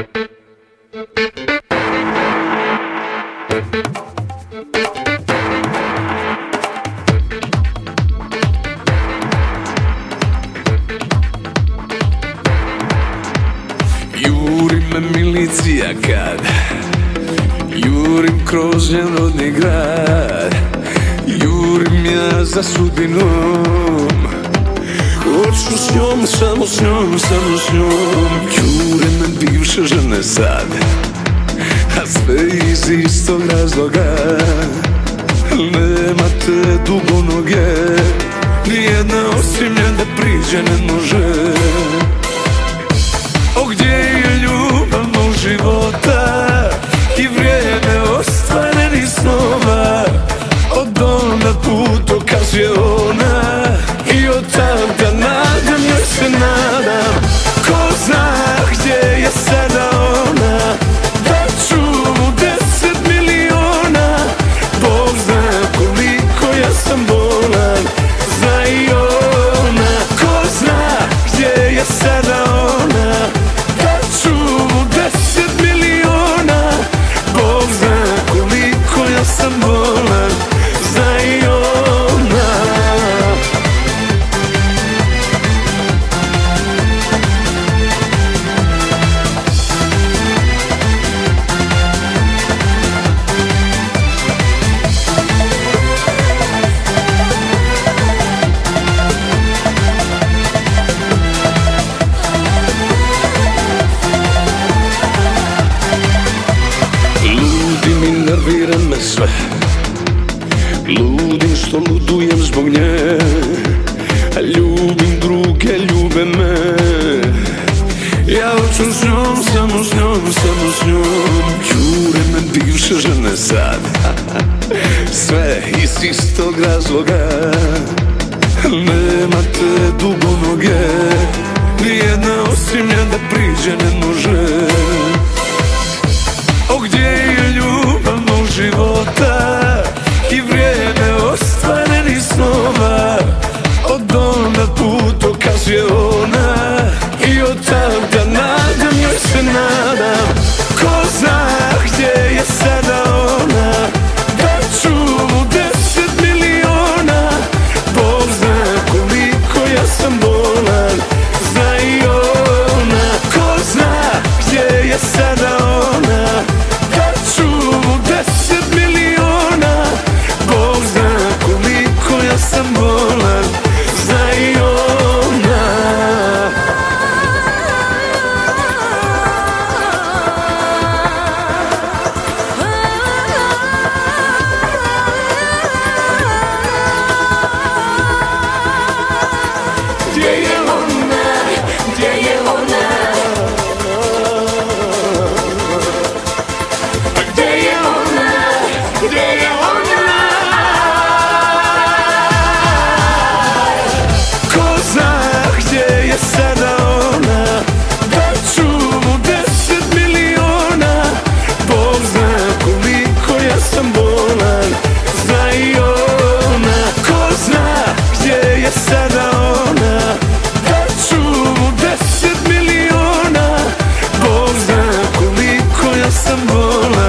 Juri me milicija kad Jurim kroz njen grad. Jurim ja za sudbinom. Hoću s njom, samo s njom, samo s njom bivše žene sad A sve iz istog razloga. Nema te dugo noge Nijedna osim nje da priđe ne može Ludim što ludujem zbog nje A ljubim druge, ljube me. Ja hoću s njom, samo s njom, samo s njom. Jure me bivše žene sad. Sve iz istog razloga. Nema te dugo noge bul